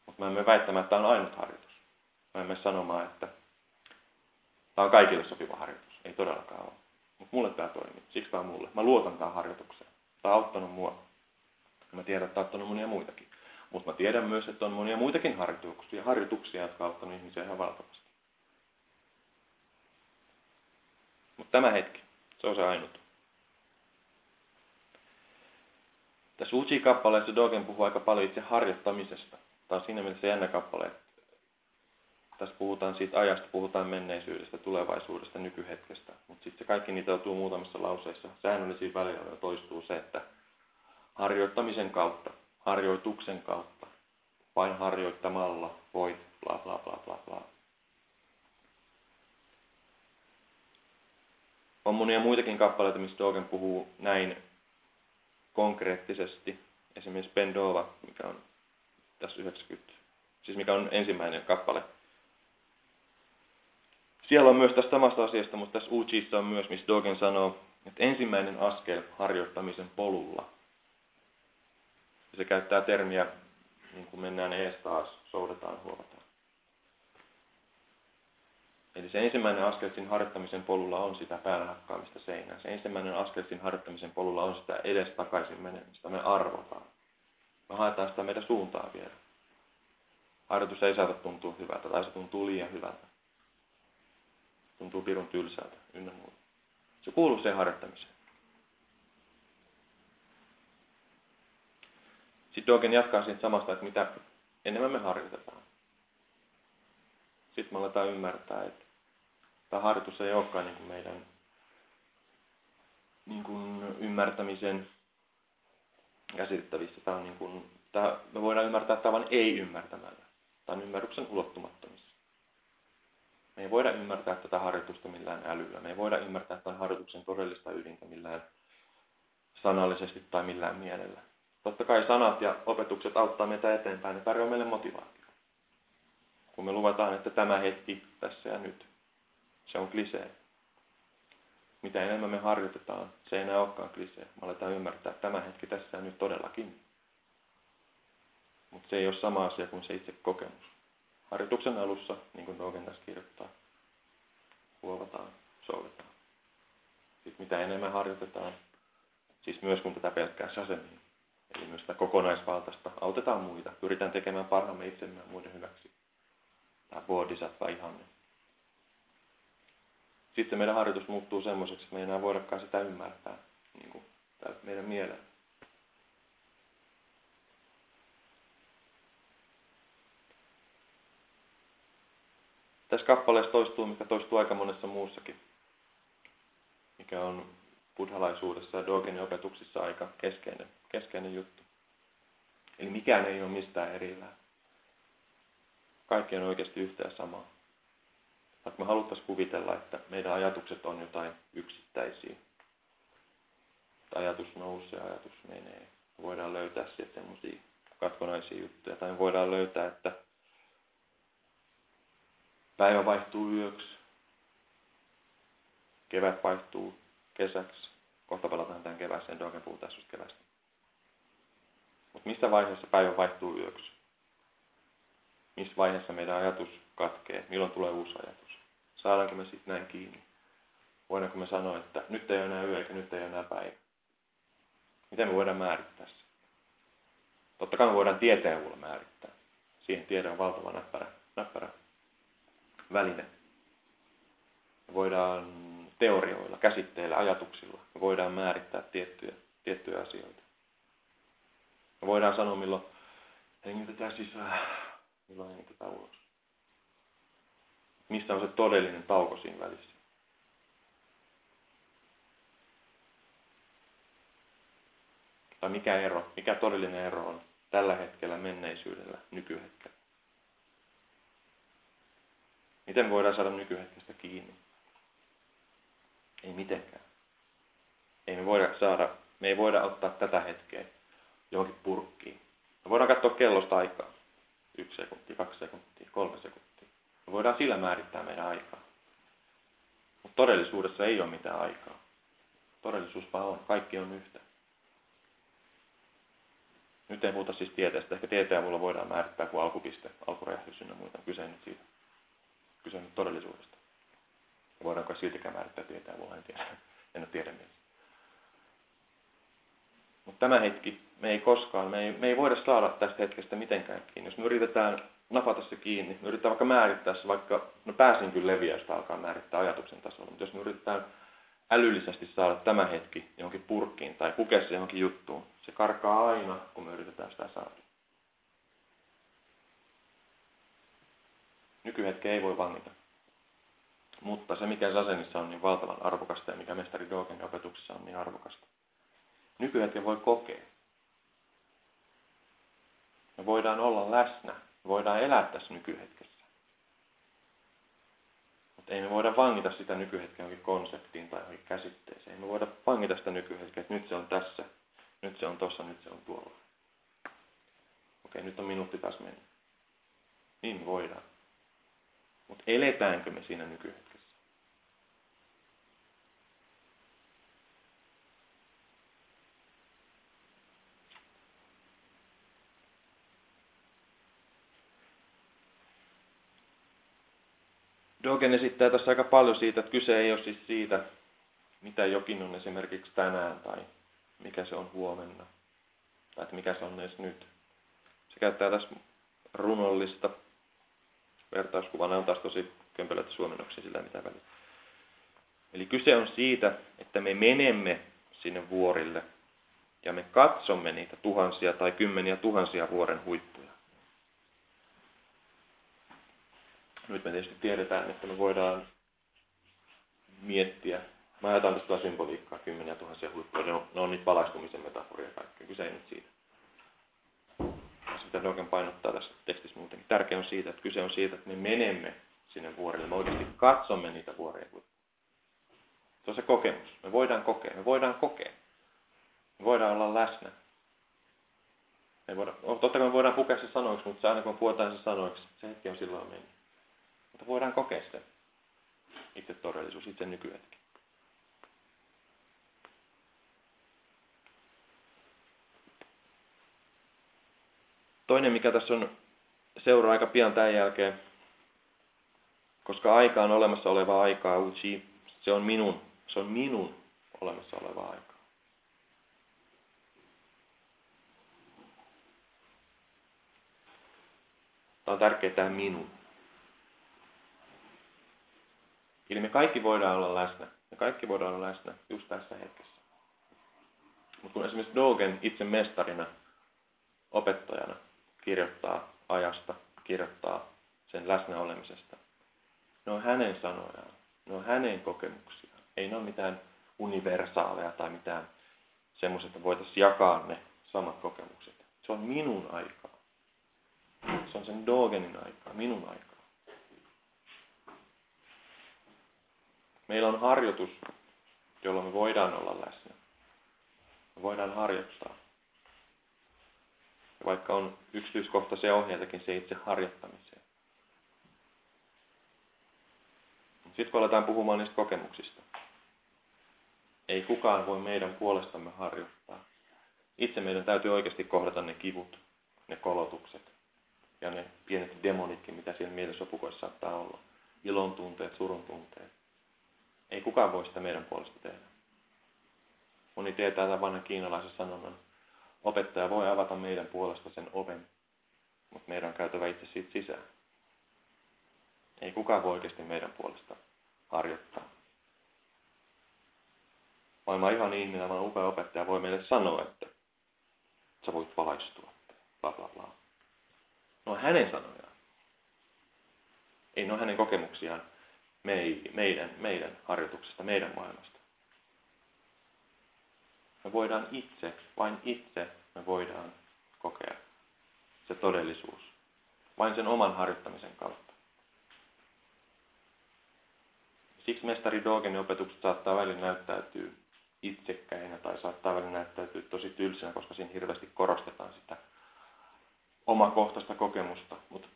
Mutta mä en mene väittämään, että tämä on ainut harjoitus. Mä en mene sanomaan, että tämä on kaikille sopiva harjoitus. Ei todellakaan ole. Mutta mulle tämä toimii. Siksi tämä on mulle. Mä luotan tähän harjoitukseen. Tämä on auttanut mua. Mä tiedän, että tämä on auttanut monia muitakin. Mutta mä tiedän myös, että on monia muitakin harjoituksia, harjoituksia jotka ovat auttanut ihmisiä ihan valtavasti. Mutta tämä hetki, se on se ainut. Tässä Uchi-kappaleessa Dogen puhuu aika paljon itse harjoittamisesta. Tämä on siinä mielessä jännä kappale. Tässä puhutaan siitä ajasta, puhutaan menneisyydestä, tulevaisuudesta, nykyhetkestä. Mutta sitten se kaikki nitoutuu muutamassa lauseessa. Säännöllisiin välillä toistuu se, että harjoittamisen kautta, harjoituksen kautta, vain harjoittamalla voit, bla bla bla bla bla. On monia muitakin kappaleita, mistä Dogen puhuu näin konkreettisesti. Esimerkiksi Bendova, mikä on tässä 90, siis mikä on ensimmäinen kappale. Siellä on myös tästä samasta asiasta, mutta tässä Uchissa on myös, missä Dogen sanoo, että ensimmäinen askel harjoittamisen polulla. Ja se käyttää termiä, niin kuin mennään ees taas, soudetaan, huovataan. Eli se ensimmäinen askel siinä harjoittamisen polulla on sitä päällähakkaamista seinään. Se ensimmäinen askel siinä harjoittamisen polulla on sitä edes takaisin menemistä. Me arvotaan. Me haetaan sitä meidän suuntaan vielä. Harjoitus ei saata tuntua hyvältä tai se tuntuu liian hyvältä. Tuntuu pirun tylsältä ynnä muuta. Se kuuluu siihen harjoittamiseen. Sitten Dogen jatkaa siitä samasta, että mitä enemmän me harjoitetaan. Sitten me aletaan ymmärtää, että tämä harjoitus ei olekaan niin kuin meidän niin kuin ymmärtämisen käsitettävissä. Tämä on niin kuin, tämä, me voidaan ymmärtää tavan ei-ymmärtämällä. Tämä on ymmärryksen ulottumattomissa. Me ei voida ymmärtää tätä harjoitusta millään älyllä. Me ei voida ymmärtää tämän harjoituksen todellista ydintä millään sanallisesti tai millään mielellä. Totta kai sanat ja opetukset auttaa meitä eteenpäin. Ne tarjoaa meille motivaatio. Kun me luvataan, että tämä hetki tässä ja nyt, se on klisee. Mitä enemmän me harjoitetaan, se ei enää olekaan klisee. Me aletaan ymmärtää, että tämä hetki tässä ja nyt todellakin. Mutta se ei ole sama asia kuin se itse kokemus. Harjoituksen alussa, niin kuin Dogen tässä kirjoittaa, huovataan, soudetaan. Sitten mitä enemmän harjoitetaan, siis myös kun tätä pelkkää sasemia, eli myös sitä kokonaisvaltaista, autetaan muita, pyritään tekemään parhaamme itsemme ja muiden hyväksi. Tämä bodhisattva ihanne. Sitten meidän harjoitus muuttuu semmoiseksi, että me ei enää voidakaan sitä ymmärtää niin kuin meidän mieleen. Tässä kappaleessa toistuu, mikä toistuu aika monessa muussakin, mikä on buddhalaisuudessa ja Dogenin opetuksissa aika keskeinen, keskeinen juttu. Eli mikään ei ole mistään erillään. Kaikki on oikeasti yhtä ja samaa. Vaikka me haluttaisiin kuvitella, että meidän ajatukset on jotain yksittäisiä. Että ajatus nousee, ajatus menee. Me voidaan löytää sieltä semmoisia katkonaisia juttuja. Tai me voidaan löytää, että Päivä vaihtuu yöksi. Kevät vaihtuu kesäksi. Kohta palataan tämän kevääseen, Dogen puhuu tässä kevästä. Mutta missä vaiheessa päivä vaihtuu yöksi? Missä vaiheessa meidän ajatus katkee? Milloin tulee uusi ajatus? Saadaanko me sitten näin kiinni? Voidaanko me sanoa, että nyt ei ole enää yö eikä nyt ei ole enää päivä? Miten me voidaan määrittää se? Totta kai me voidaan tieteen avulla määrittää. Siihen tiede on valtava näppärä, näppärä väline. Me voidaan teorioilla, käsitteillä, ajatuksilla, me voidaan määrittää tiettyjä, tiettyjä asioita. Me voidaan sanoa, milloin hengitetään sisään, milloin hengitetään ulos. Missä on se todellinen tauko siinä välissä? Tai mikä ero, mikä todellinen ero on tällä hetkellä menneisyydellä nykyhetkellä? Miten voidaan saada nykyhetkestä kiinni? Ei mitenkään. Ei me voida saada, me ei voida ottaa tätä hetkeä johonkin purkkiin. Me voidaan katsoa kellosta aikaa. Yksi sekunti, kaksi sekuntia, kolme sekuntia. Me voidaan sillä määrittää meidän aikaa. Mutta todellisuudessa ei ole mitään aikaa. Todellisuus vaan on. Kaikki on yhtä. Nyt ei puhuta siis tieteestä. Ehkä tieteen avulla voidaan määrittää kuin alkupiste, alkuräjähdys ja muita. Kyse nyt siitä. Kyse nyt todellisuudesta. Ja voidaanko siltikään määrittää tieteen avulla, en tiedä. En ole tiedemies. Mutta tämä hetki, me ei koskaan, me ei, me ei voida saada tästä hetkestä mitenkään kiinni. Jos me yritetään napata se kiinni, yritetään vaikka määrittää se, vaikka, no pääsin kyllä leviästä alkaa määrittää ajatuksen tasolla, mutta jos me yritetään älyllisesti saada tämä hetki johonkin purkkiin tai pukea se johonkin juttuun, se karkaa aina, kun me yritetään sitä saada. Nykyhetkeä ei voi vangita. Mutta se, mikä Sasenissa on niin valtavan arvokasta ja mikä mestari Dogen opetuksessa on niin arvokasta. Nykyhetken voi kokea. Me voidaan olla läsnä. Voidaan elää tässä nykyhetkessä. Mutta ei me voida vangita sitä nykyhetkeä johonkin konseptiin tai johonkin käsitteeseen. Ei me voida vangita sitä nykyhetkeä, että nyt se on tässä, nyt se on tossa, nyt se on tuolla. Okei, nyt on minuutti taas mennyt. Niin me voidaan. Mutta eletäänkö me siinä nykyhetkessä? Dogen esittää tässä aika paljon siitä, että kyse ei ole siis siitä, mitä jokin on esimerkiksi tänään tai mikä se on huomenna tai että mikä se on edes nyt. Se käyttää tässä runollista vertauskuvana on taas tosi kömpelöitä suomennoksia sillä mitä väliä. Eli kyse on siitä, että me menemme sinne vuorille ja me katsomme niitä tuhansia tai kymmeniä tuhansia vuoren huippuja. Nyt me tietysti tiedetään, että me voidaan miettiä. Mä ajattelen tästä symboliikkaa, kymmeniä tuhansia huippuja. Ne on, ne on niitä valaistumisen metaforia kaikki. Kyse ei nyt siitä mitä Dogen painottaa tässä tekstissä muutenkin. Tärkeä on siitä, että kyse on siitä, että me menemme sinne vuorille. Me oikeasti katsomme niitä vuoria. Se on se kokemus. Me voidaan kokea. Me voidaan kokea. Me voidaan olla läsnä. Me voida, totta kai me voidaan pukea se sanoiksi, mutta aina kun puhutaan se sanoiksi, se hetki on silloin mennyt. Mutta voidaan kokea se itse todellisuus, itse nykyhetki. Toinen, mikä tässä on seuraa aika pian tämän jälkeen, koska aika on olemassa olevaa aikaa, uchi, se on minun, se on minun olemassa olevaa aikaa. Tämä on tärkeää tämä minun. Eli me kaikki voidaan olla läsnä. Me kaikki voidaan olla läsnä just tässä hetkessä. Mutta kun esimerkiksi Dogen itse mestarina, opettajana, kirjoittaa ajasta, kirjoittaa sen läsnäolemisesta. Ne on hänen sanojaan, ne on hänen kokemuksiaan. Ei ne ole mitään universaaleja tai mitään semmoiset, että voitaisiin jakaa ne samat kokemukset. Se on minun aikaa. Se on sen Dogenin aikaa, minun aikaa. Meillä on harjoitus, jolla me voidaan olla läsnä. Me voidaan harjoittaa. Vaikka on yksityiskohtaisia ohjeitakin se itse harjoittamiseen. Sitten kun aletaan puhumaan niistä kokemuksista. Ei kukaan voi meidän puolestamme harjoittaa. Itse meidän täytyy oikeasti kohdata ne kivut, ne kolotukset ja ne pienet demonitkin, mitä siellä mielisopukoissa saattaa olla. Ilon tunteet, surun tunteet. Ei kukaan voi sitä meidän puolesta tehdä. Moni tietää tämän vanhan kiinalaisen sanonnan, Opettaja voi avata meidän puolesta sen oven, mutta meidän on käytävä itse siitä sisään. Ei kukaan voi oikeasti meidän puolesta harjoittaa. Maailma ihan ihminen, vaan upea opettaja voi meille sanoa, että sä voit valaistua. Bla bla bla. No hänen sanojaan. Ei ole hänen kokemuksiaan meidän, meidän harjoituksesta, meidän maailmasta. Me voidaan itse, vain itse me voidaan kokea se todellisuus. Vain sen oman harjoittamisen kautta. Siksi mestari Dogenin opetukset saattaa välillä näyttäytyä itsekkäinä tai saattaa välillä näyttäytyä tosi tylsinä, koska siinä hirveästi korostetaan sitä omakohtaista kokemusta. Mutta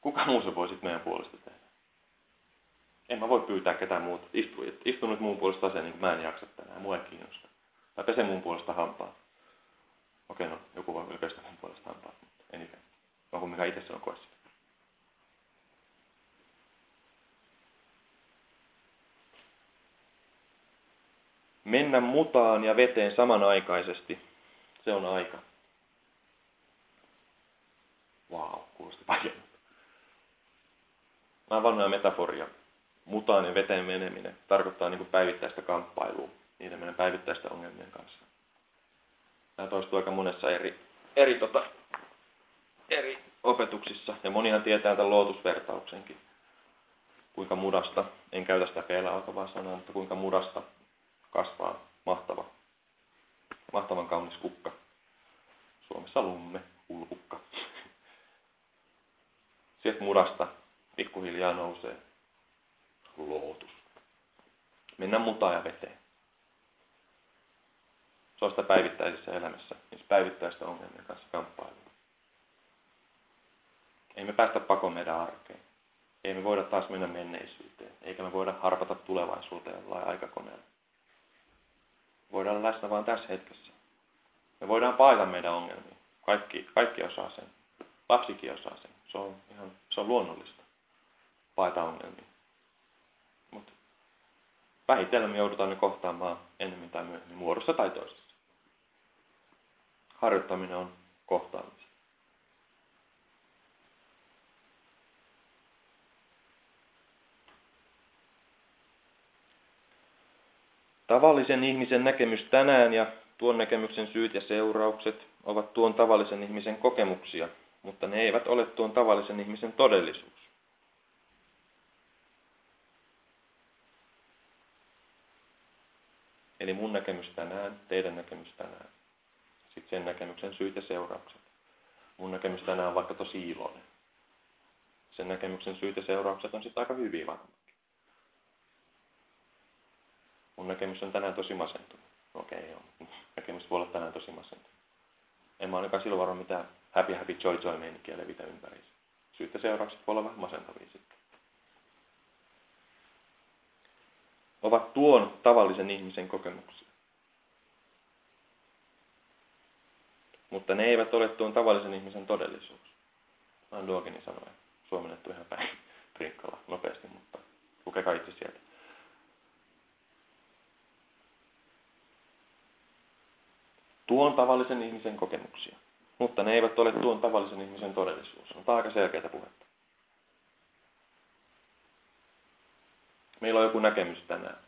kuka muu se voi sitten meidän puolesta tehdä? En mä voi pyytää ketään muuta. Istu, istu nyt muun puolesta aseen, niin mä en jaksa tänään. Mua ei kiinnosta. Tai pese mun puolesta hampaa. Okei, no joku voi pestä mun puolesta hampaa. Eniten. Mä mikä itse se on koe sitä. Mennä mutaan ja veteen samanaikaisesti. Se on aika. Vau, wow, kuulosti vaikealta. Mä vanhoja metaforia mutaan ja veteen meneminen tarkoittaa niin kuin päivittäistä kamppailua niiden meidän päivittäisten ongelmien kanssa. Tämä toistuu aika monessa eri, eri, tota, eri opetuksissa. Ja monihan tietää tämän lootusvertauksenkin. Kuinka mudasta, en käytä sitä peillä alkavaa sanaa, mutta kuinka mudasta kasvaa mahtava, mahtavan kaunis kukka. Suomessa lumme, ulkukka. Sieltä mudasta pikkuhiljaa nousee luotus. Mennään mutaan ja veteen. Se on sitä päivittäisessä elämässä, niissä päivittäistä ongelmien kanssa kamppailua. Ei me päästä pakoon meidän arkeen. Ei me voida taas mennä menneisyyteen, eikä me voida harpata tulevaisuuteen jollain aikakoneella. Voidaan olla läsnä vain tässä hetkessä. Me voidaan paita meidän ongelmia. Kaikki, kaikki osaa sen. Lapsikin osaa sen. Se on, ihan, se on luonnollista. Paita ongelmia. Vähitellen me joudutaan ne kohtaamaan enemmän tai myöhemmin muodossa tai toisessa. Harjoittaminen on kohtaamista. Tavallisen ihmisen näkemys tänään ja tuon näkemyksen syyt ja seuraukset ovat tuon tavallisen ihmisen kokemuksia, mutta ne eivät ole tuon tavallisen ihmisen todellisuus. Eli mun näkemys tänään, teidän näkemys tänään. Sitten sen näkemyksen syyt ja seuraukset. Mun näkemys tänään on vaikka tosi iloinen. Sen näkemyksen syyt ja seuraukset on sitten aika hyviä varmaankin. Mun näkemys on tänään tosi masentunut. Okei, joo. Näkemys voi olla tänään tosi masentunut. En mä ainakaan silloin varmaan mitään happy happy joy joy meininkiä levitä ympäri. Syyt ja seuraukset voi olla vähän masentavia sitten. Ovat tuon tavallisen ihmisen kokemuksia. Mutta ne eivät ole tuon tavallisen ihmisen todellisuus. Näin Duogeni sanoi, suomennettu ihan päin prinkkalla nopeasti, mutta lukekaa itse sieltä. Tuon tavallisen ihmisen kokemuksia, mutta ne eivät ole tuon tavallisen ihmisen todellisuus. On aika selkeää puhetta. Meillä on joku näkemys tänään.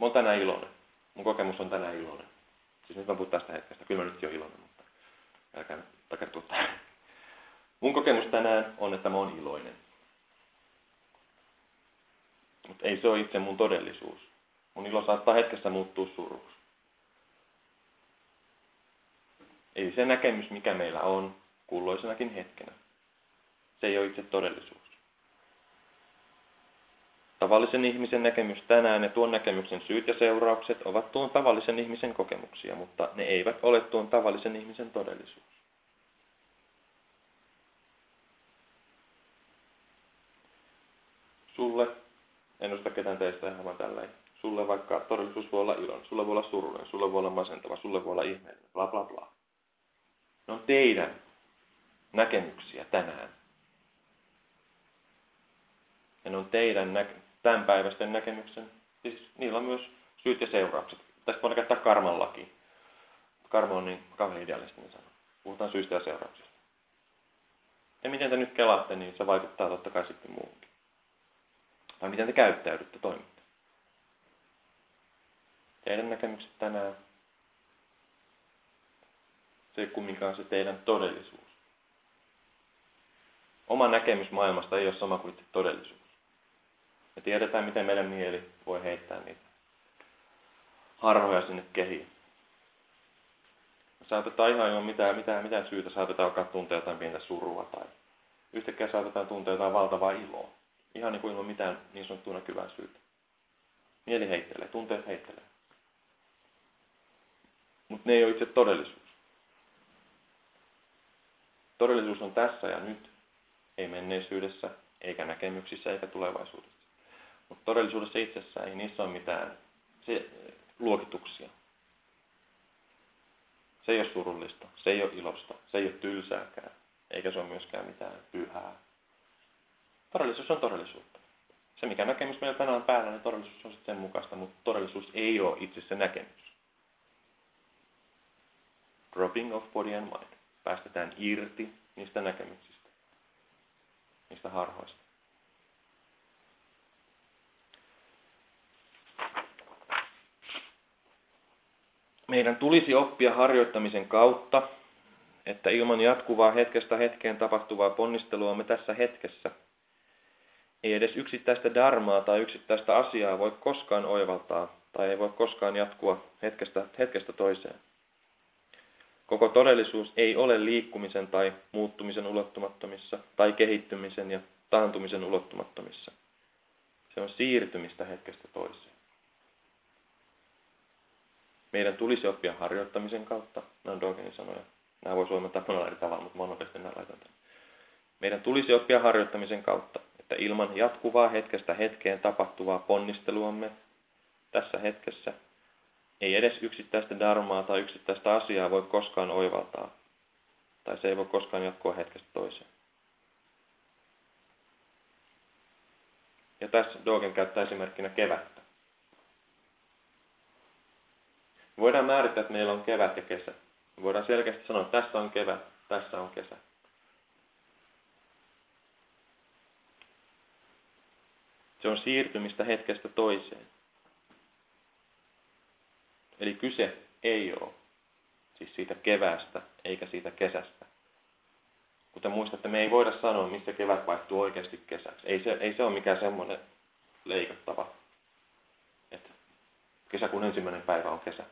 Mä oon tänään iloinen. Mun kokemus on tänään iloinen. Siis nyt mä puhun tästä hetkestä. Kyllä mä nyt jo iloinen, mutta älkää nyt takertua tähän. Mun kokemus tänään on, että mä oon iloinen. Mutta ei se ole itse mun todellisuus. Mun ilo saattaa hetkessä muuttua suruksi. Ei se näkemys, mikä meillä on, kulloisenakin hetkenä. Se ei ole itse todellisuus. Tavallisen ihmisen näkemys tänään ja tuon näkemyksen syyt ja seuraukset ovat tuon tavallisen ihmisen kokemuksia, mutta ne eivät ole tuon tavallisen ihmisen todellisuus. Sulle, en usta ketään teistä ihan tälleen, sulle vaikka todellisuus voi olla ilon, sulle voi olla surullinen, sulle voi olla masentava, sulle voi olla ihmeellinen, bla bla bla. Ne on teidän näkemyksiä tänään. Ja ne on teidän näke- tämän päiväisten näkemyksen. Siis niillä on myös syyt ja seuraukset. Tästä voidaan käyttää karman laki. Karma on niin kauhean idealistinen sana. Puhutaan syistä ja seurauksista. Ja miten te nyt kelaatte, niin se vaikuttaa totta kai sitten muuhunkin. Tai miten te käyttäydytte, toimitte. Teidän näkemykset tänään. Se ei kumminkaan se teidän todellisuus. Oma näkemys maailmasta ei ole sama kuin todellisuus. Me tiedetään, miten meidän mieli voi heittää niitä harhoja sinne kehiin. Saatetaan ihan ilman mitään, mitään, mitään syytä, saatetaan alkaa tuntea jotain pientä surua tai yhtäkkiä saatetaan tuntea jotain valtavaa iloa. Ihan niin kuin ilman mitään niin sanottua näkyvää syytä. Mieli heittelee, tunteet heittelee. Mutta ne ei ole itse todellisuus. Todellisuus on tässä ja nyt, ei menneisyydessä, eikä näkemyksissä, eikä tulevaisuudessa. Mutta todellisuudessa itsessään ei niissä ole mitään se, luokituksia. Se ei ole surullista, se ei ole ilosta, se ei ole tylsääkään, eikä se ole myöskään mitään pyhää. Todellisuus on todellisuutta. Se, mikä näkemys meillä tänään päällä, niin todellisuus on sitten sen mukaista, mutta todellisuus ei ole itse se näkemys. Dropping of body and mind. Päästetään irti niistä näkemyksistä, niistä harhoista. Meidän tulisi oppia harjoittamisen kautta, että ilman jatkuvaa hetkestä hetkeen tapahtuvaa ponnistelua me tässä hetkessä ei edes yksittäistä darmaa tai yksittäistä asiaa voi koskaan oivaltaa tai ei voi koskaan jatkua hetkestä, hetkestä toiseen. Koko todellisuus ei ole liikkumisen tai muuttumisen ulottumattomissa tai kehittymisen ja taantumisen ulottumattomissa. Se on siirtymistä hetkestä toiseen. Meidän tulisi oppia harjoittamisen kautta. Nämä on Dogenin sanoja. Nämä voi suomentaa monella eri tavalla, mutta monopesti nämä laitan tämän. Meidän tulisi oppia harjoittamisen kautta, että ilman jatkuvaa hetkestä hetkeen tapahtuvaa ponnisteluamme tässä hetkessä ei edes yksittäistä darmaa tai yksittäistä asiaa voi koskaan oivaltaa, tai se ei voi koskaan jatkua hetkestä toiseen. Ja tässä Dogen käyttää esimerkkinä kevättä. Voidaan määrittää, että meillä on kevät ja kesä. Voidaan selkeästi sanoa, että tässä on kevät, tässä on kesä. Se on siirtymistä hetkestä toiseen. Eli kyse ei ole siis siitä keväästä eikä siitä kesästä. Kuten muistatte, me ei voida sanoa, missä kevät vaihtuu oikeasti kesäksi. Ei se, ei se ole mikään semmoinen leikattava, että kesäkuun ensimmäinen päivä on kesä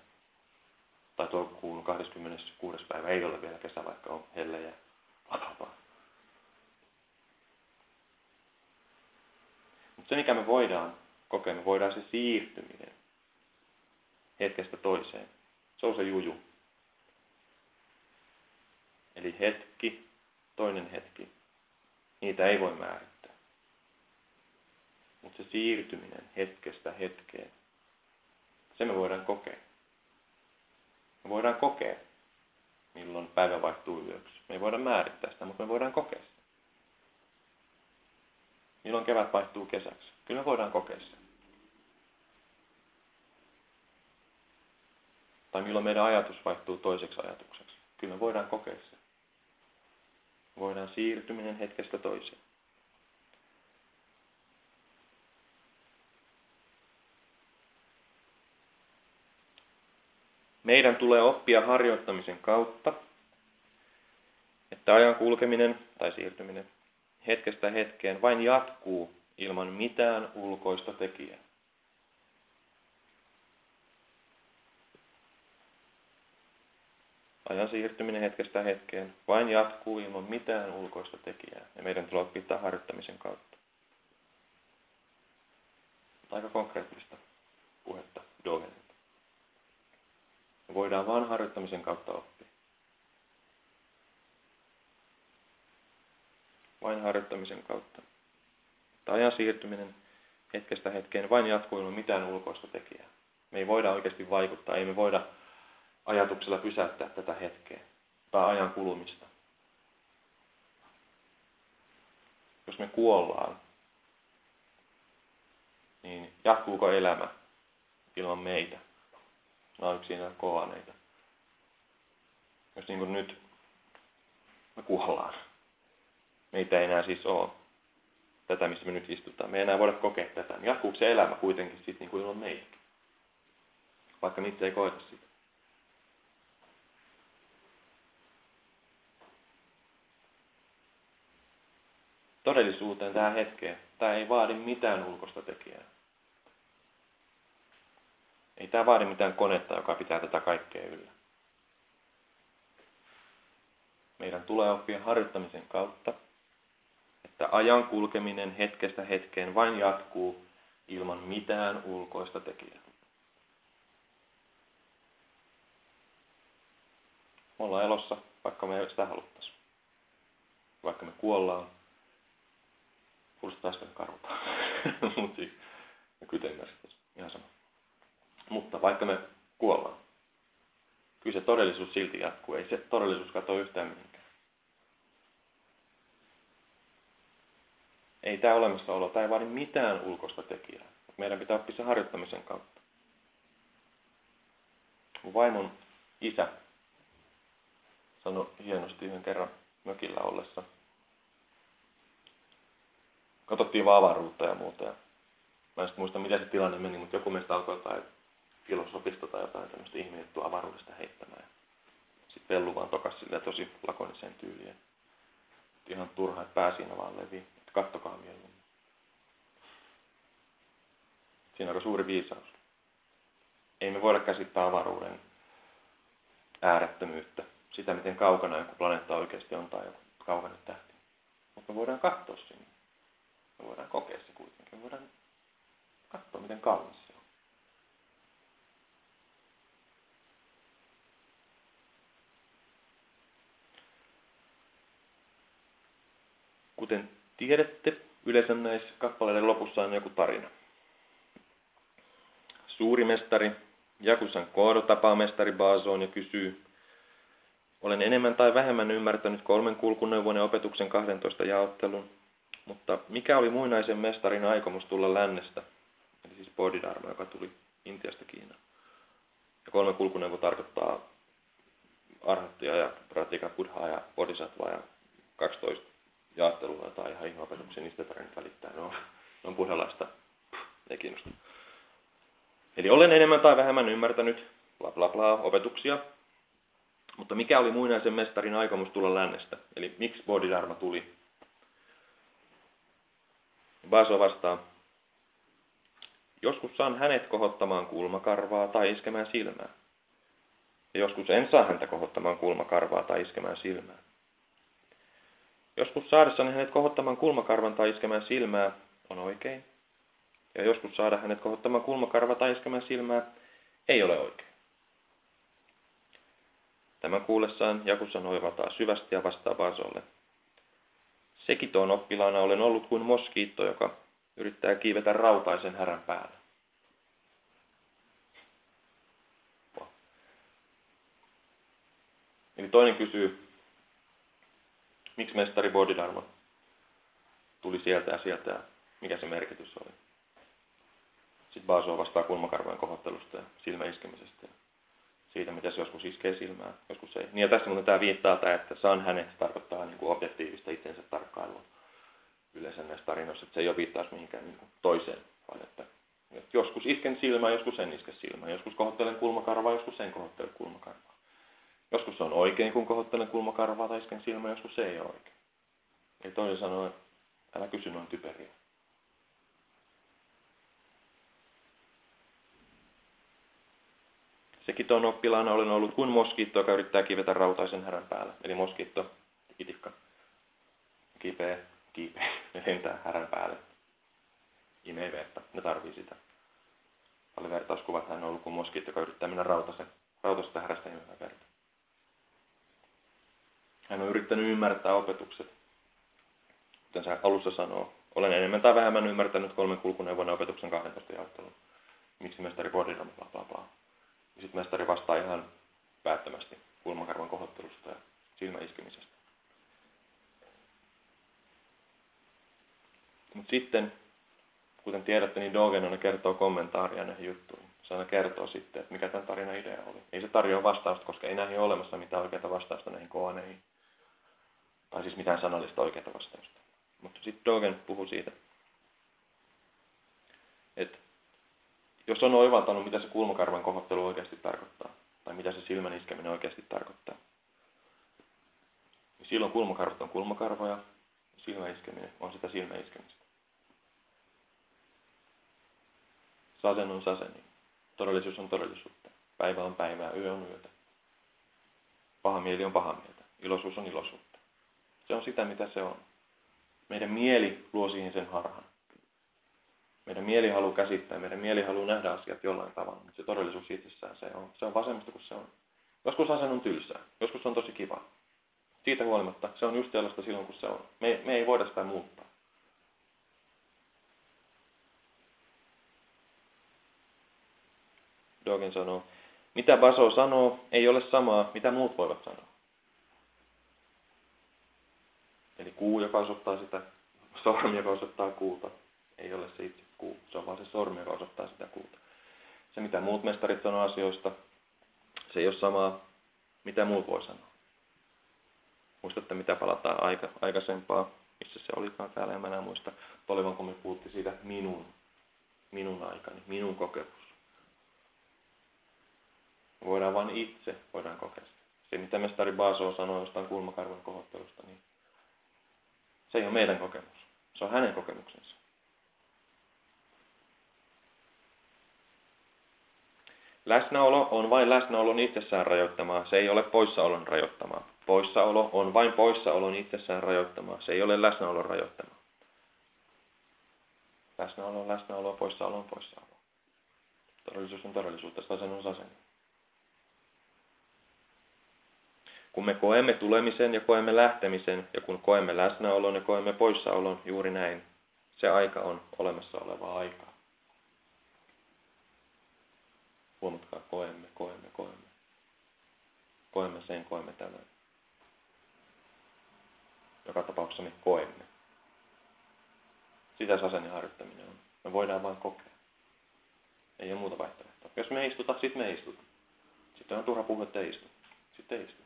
tai toukokuun 26. päivä ei ole vielä kesä, vaikka on helle ja vapaa. Mutta se, mikä me voidaan kokea, me voidaan se siirtyminen hetkestä toiseen. Se on se juju. Eli hetki, toinen hetki. Niitä ei voi määrittää. Mutta se siirtyminen hetkestä hetkeen, se me voidaan kokea. Me voidaan kokea, milloin päivä vaihtuu yöksi. Me ei voida määrittää sitä, mutta me voidaan kokea sitä. Milloin kevät vaihtuu kesäksi. Kyllä me voidaan kokea sitä. Tai milloin meidän ajatus vaihtuu toiseksi ajatukseksi. Kyllä me voidaan kokea se. Voidaan siirtyminen hetkestä toiseen. Meidän tulee oppia harjoittamisen kautta, että ajan kulkeminen tai siirtyminen hetkestä hetkeen vain jatkuu ilman mitään ulkoista tekijää. Ajan siirtyminen hetkestä hetkeen vain jatkuu ilman mitään ulkoista tekijää, ja meidän tulee oppia harjoittamisen kautta. Aika konkreettista puhetta Dogen voidaan vain harjoittamisen kautta oppia. Vain harjoittamisen kautta. Tämä ajan siirtyminen hetkestä hetkeen vain jatkuu ilman mitään ulkoista tekijää. Me ei voida oikeasti vaikuttaa, ei me voida ajatuksella pysäyttää tätä hetkeä tai ajan kulumista. Jos me kuollaan, niin jatkuuko elämä ilman meitä? Nämä on yksi näitä koaneita. Jos niin kuin nyt me kuollaan, meitä ei enää siis ole tätä, missä me nyt istutaan. Me ei enää voida kokea tätä. Niin jatkuuko se elämä kuitenkin sitten niin kuin ilman meitä? Vaikka itse ei koeta sitä. todellisuuteen, tähän hetkeen. Tämä ei vaadi mitään ulkoista tekijää. Ei tämä vaadi mitään konetta, joka pitää tätä kaikkea yllä. Meidän tulee oppia harjoittamisen kautta, että ajan kulkeminen hetkestä hetkeen vain jatkuu ilman mitään ulkoista tekijää. Me ollaan elossa, vaikka me ei sitä haluttaisi. Vaikka me kuollaan, kuulostaa äsken karulta, mutta siis kytengästä, ihan sama. Mutta vaikka me kuollaan, kyllä se todellisuus silti jatkuu. Ei se todellisuus katoa yhtään mihinkään. Ei tämä olemassaolo, tämä ei vaadi mitään ulkoista tekijää. Meidän pitää oppia se harjoittamisen kautta. Mun vaimon isä sanoi hienosti yhden kerran mökillä ollessa. Katsottiin vaan avaruutta ja muuta. Mä en muista, miten se tilanne meni, mutta joku meistä alkoi jotain filosofista tai jotain tämmöistä ihmejuttua avaruudesta heittämään. Sitten Pellu vaan tokas silleen tosi lakoniseen tyyliin. Ihan turha, että pää siinä vaan levii. Kattokaa mieluummin. Siinä on suuri viisaus. Ei me voida käsittää avaruuden äärettömyyttä sitä, miten kaukana joku planeetta oikeasti on tai joku kaukana tähti. Mutta me voidaan katsoa sinne. Me voidaan kokea se kuitenkin. Me voidaan katsoa, miten kaunis se on. Kuten tiedätte, yleensä näissä kappaleiden lopussa on joku tarina. Suuri mestari Jakusan Koodo tapaa mestari Baasoon ja kysyy, olen enemmän tai vähemmän ymmärtänyt kolmen kulkuneuvon ja opetuksen 12 jaottelun, mutta mikä oli muinaisen mestarin aikomus tulla lännestä, eli siis Bodhidharma, joka tuli Intiasta Kiinaan. Ja kolme kulkuneuvo tarkoittaa arhattia ja pratika buddhaa ja bodhisattva ja 12 jaottelua tai ihan ihmeopetuksia, niistä tarvitse välittää. Ne on, ne on buddhalaista, ei kiinnosta. Eli olen enemmän tai vähemmän ymmärtänyt bla bla bla opetuksia, mutta mikä oli muinaisen mestarin aikomus tulla lännestä? Eli miksi Bodhidharma tuli? Vaso vastaa, joskus saan hänet kohottamaan kulmakarvaa tai iskemään silmää. Ja joskus en saa häntä kohottamaan kulmakarvaa tai iskemään silmää. Joskus saadessani hänet kohottamaan kulmakarvan tai iskemään silmää on oikein. Ja joskus saada hänet kohottamaan kulmakarvaa tai iskemään silmää ei ole oikein. Tämän kuullessaan Jakussa noivataa syvästi ja vastaa Basolle. Sekitoon oppilaana olen ollut kuin moskiitto, joka yrittää kiivetä rautaisen härän päälle. Eli toinen kysyy, miksi mestari Bodhidharma tuli sieltä ja sieltä ja mikä se merkitys oli. Sitten Baso vastaa kulmakarvojen kohottelusta ja silmäiskemisestä siitä, mitä se joskus iskee silmään, joskus ei. Niin ja tässä muuten tämä viittaa tämä, että saan hänet tarkoittaa niin kuin objektiivista itsensä tarkkailua yleensä näissä tarinoissa, että se ei ole viittaus mihinkään niin toiseen, vaan että joskus isken silmään, joskus en iske silmään, joskus kohottelen kulmakarvaa, joskus en kohottele kulmakarvaa. Joskus se on oikein, kun kohottelen kulmakarvaa tai isken silmään, joskus se ei ole oikein. Eli toisin sanoen, älä kysy noin typeriä. Sekin tuon oppilaana olen ollut kuin moskitto, joka yrittää kivetä rautaisen härän päällä. Eli moskitto, itikka, kipeä, kipeä, ne lentää härän päälle. Imee vettä, ne tarvii sitä. Paljon vertauskuvat hän on ollut kuin moskitto, joka yrittää mennä rautaisen, rautaisesta härästä imemään verta. Hän on yrittänyt ymmärtää opetukset. Kuten se alussa sanoo, olen enemmän tai vähemmän ymmärtänyt kolmen kulkuneuvon opetuksen 12 jaottelun. Miksi mestari Bodhidharma, bla bla bla. Sitten mestari vastaa ihan päättömästi kulmakarvan kohottelusta ja silmäiskemisestä. Mutta sitten, kuten tiedätte, niin Dogen kertoo kommentaaria näihin juttuihin. Se aina kertoo sitten, että mikä tämän tarinan idea oli. Ei se tarjoa vastausta, koska ei näihin ole olemassa mitään oikeaa vastausta näihin koaneihin. Tai siis mitään sanallista oikeaa vastausta. Mutta sitten Dogen puhuu siitä, että jos on oivaltanut, mitä se kulmakarvan kohottelu oikeasti tarkoittaa, tai mitä se silmän iskeminen oikeasti tarkoittaa, niin silloin kulmakarvat on kulmakarvoja, Silmäiskeminen on sitä silmäiskemistä. Sasen on saseni. Todellisuus on todellisuutta. Päivä on päivää, yö on yötä. Paha mieli on paha mieltä. Iloisuus on iloisuutta. Se on sitä, mitä se on. Meidän mieli luo siihen sen harhan. Meidän mieli haluaa käsittää, meidän mieli haluaa nähdä asiat jollain tavalla, mutta se todellisuus itsessään se on, se on vasemmista kuin se on. Joskus asen on tylsää, joskus on tosi kiva. Siitä huolimatta se on just sellaista silloin, kun se on. Me, me ei voida sitä muuttaa. Dogen sanoo, mitä Baso sanoo, ei ole samaa, mitä muut voivat sanoa. Eli kuu, joka osoittaa sitä, sormi, joka osoittaa kuuta, ei ole se itse kuu. Se on vaan se sormi, joka osoittaa sitä kuuta. Se, mitä muut mestarit sanoo asioista, se ei ole samaa, mitä muut voi sanoa. Muistatte, mitä palataan aika, aikaisempaa, missä se olikaan täällä, en enää muista. Tolivan, kun me puhuttiin siitä minun, minun aikani, minun kokemus. Voidaan vain itse, voidaan kokea sitä. Se, mitä mestari Baso sanoi jostain kulmakarvan kohottelusta, niin se ei ole meidän kokemus. Se on hänen kokemuksensa. Läsnäolo on vain läsnäolon itsessään rajoittamaa, se ei ole poissaolon rajoittamaa. Poissaolo on vain poissaolon itsessään rajoittamaa, se ei ole läsnäolon rajoittamaa. Läsnäolo on läsnäoloa, poissaolo on poissaoloa. Todellisuus on todellisuutta, sasen on sasen. Kun me koemme tulemisen ja koemme lähtemisen, ja kun koemme läsnäolon ja koemme poissaolon, juuri näin, se aika on olemassa olevaa aikaa. Huomatkaa, koemme, koemme, koemme. Koemme sen, koemme tämän. Joka tapauksessa me koemme. Sitä sasen harjoittaminen on. Me voidaan vain kokea. Ei ole muuta vaihtoehtoa. Jos me ei istuta, sitten me istuta. Sitten on turha puhua, että ei istu. Sitten ei istu.